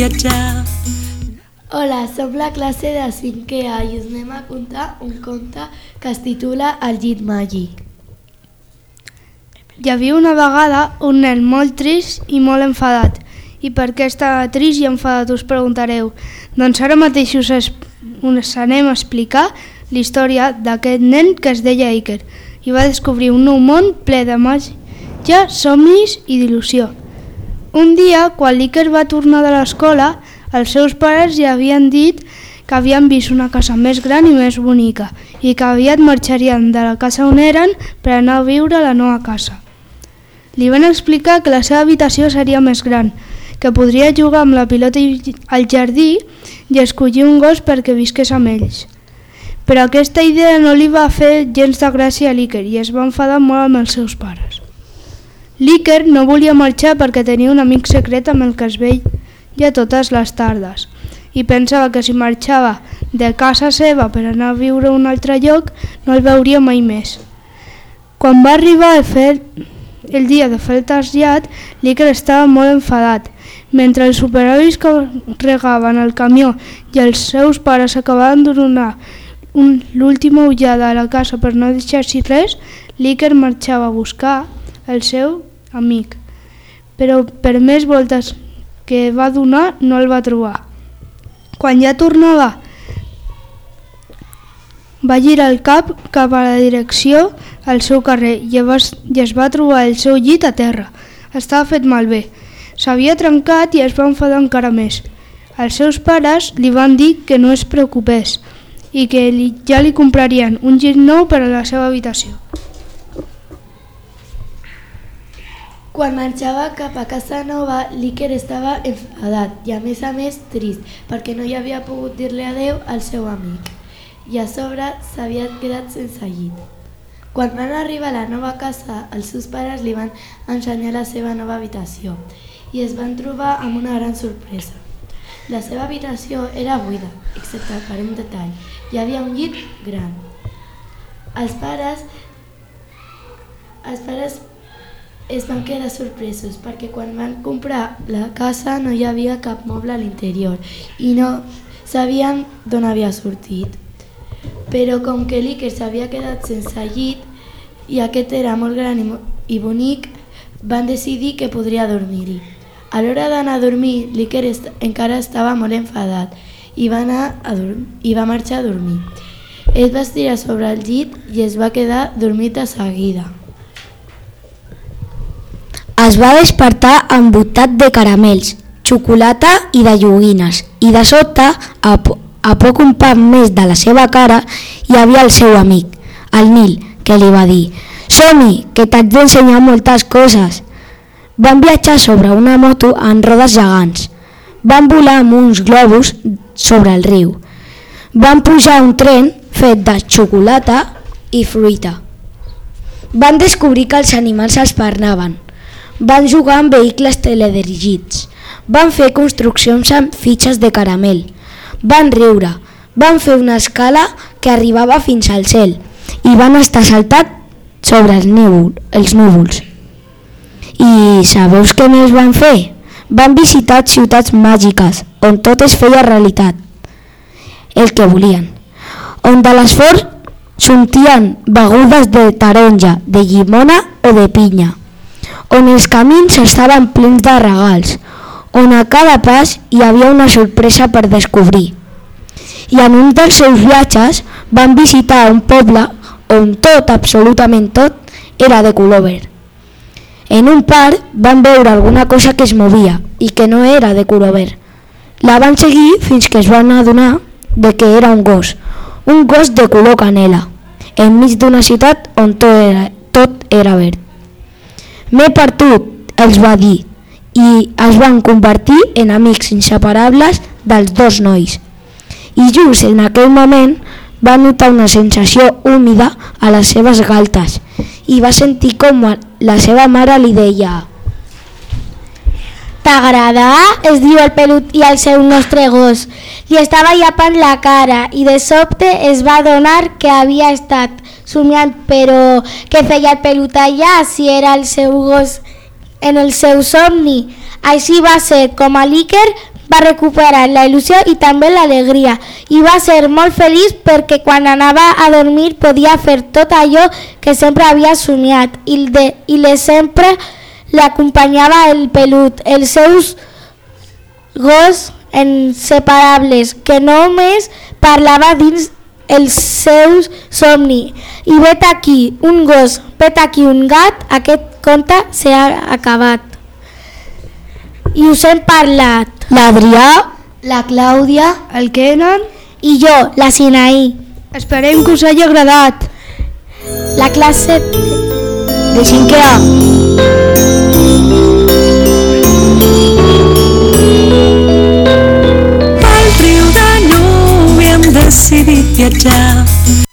viatjar. Hola, som la classe de 5è A i us anem a contar un conte que es titula El llit màgic. Hi havia una vegada un nen molt trist i molt enfadat. I per què estava trist i enfadat us preguntareu? Doncs ara mateix us, es, us anem a explicar la història d'aquest nen que es deia Iker i va descobrir un nou món ple de màgia, somnis i d'il·lusió. Un dia, quan l'Iker va tornar de l'escola, els seus pares ja havien dit que havien vist una casa més gran i més bonica i que aviat marxarien de la casa on eren per anar a viure a la nova casa. Li van explicar que la seva habitació seria més gran, que podria jugar amb la pilota al jardí i escollir un gos perquè visqués amb ells. Però aquesta idea no li va fer gens de gràcia a l'Iker i es va enfadar molt amb els seus pares. L'Iker no volia marxar perquè tenia un amic secret amb el que es veia totes les tardes i pensava que si marxava de casa seva per anar a viure a un altre lloc no el veuria mai més. Quan va arribar a fer el dia de fer el trasllat, l'Iker estava molt enfadat. Mentre els superavis que regaven el camió i els seus pares acabaven de donar l'última ullada a la casa per no deixar-s'hi res, l'Iker marxava a buscar el seu amic. Però per més voltes que va donar, no el va trobar. Quan ja tornava, va girar el cap cap a la direcció al seu carrer i es, va trobar el seu llit a terra. Estava fet malbé. S'havia trencat i es va enfadar encara més. Els seus pares li van dir que no es preocupés i que li, ja li comprarien un llit nou per a la seva habitació. Quan marxava cap a casa nova, l'Iker estava enfadat i a més a més trist perquè no hi havia pogut dir-li adeu al seu amic i a sobre s'havia quedat sense llit. Quan van arribar a la nova casa, els seus pares li van ensenyar la seva nova habitació i es van trobar amb una gran sorpresa. La seva habitació era buida, excepte per un detall. Hi havia un llit gran. Els pares, els pares es van quedar sorpresos perquè quan van comprar la casa no hi havia cap moble a l'interior i no sabien d'on havia sortit. Però com que l'Iker s'havia quedat sense llit i aquest era molt gran i, bonic, van decidir que podria dormir-hi. A l'hora d'anar a dormir, l'Iker est encara estava molt enfadat i va, anar a i va marxar a dormir. Es va estirar sobre el llit i es va quedar dormit de seguida. Es va despertar envoltat de caramels, xocolata i de joguines, i de sobte, a, a poc un pas més de la seva cara, hi havia el seu amic, el Nil, que li va dir «Som-hi, que t'haig d'ensenyar moltes coses». Van viatjar sobre una moto en rodes gegants. Van volar amb uns globus sobre el riu. Van pujar un tren fet de xocolata i fruita. Van descobrir que els animals es parlaven. Van jugar amb vehicles teledirigits. Van fer construccions amb fitxes de caramel. Van riure. Van fer una escala que arribava fins al cel i van estar saltat sobre els, núvol, els núvols. I sabeu què més van fer? Van visitar ciutats màgiques on tot es feia realitat. El que volien. On de l'esforç sortien begudes de taronja, de llimona o de pinya on els camins estaven plens de regals, on a cada pas hi havia una sorpresa per descobrir. I en un dels seus viatges van visitar un poble on tot, absolutament tot, era de color verd. En un parc van veure alguna cosa que es movia i que no era de color verd. La van seguir fins que es van adonar de que era un gos, un gos de color canela, enmig d'una ciutat on tot era, tot era verd. M'he perdut, els va dir, i es van convertir en amics inseparables dels dos nois. I just en aquell moment va notar una sensació húmida a les seves galtes i va sentir com la seva mare li deia T'agrada? es diu el pelut i el seu nostre gos. Li estava llapant la cara i de sobte es va adonar que havia estat somiant, però què feia el pelut allà si era el seu gos en el seu somni? Així va ser com a l'Iker va recuperar la il·lusió i també l'alegria i va ser molt feliç perquè quan anava a dormir podia fer tot allò que sempre havia somiat i, de, i le sempre l'acompanyava el pelut, els seus gos inseparables que només parlava dins els seus somni. I vet aquí un gos, vet aquí un gat, aquest conte s'ha acabat. I us hem parlat L'Adrià, La Clàudia, El Kenan, i jo, la Sinaí, esperem que us hagi agradat. la classe de 5è A. Al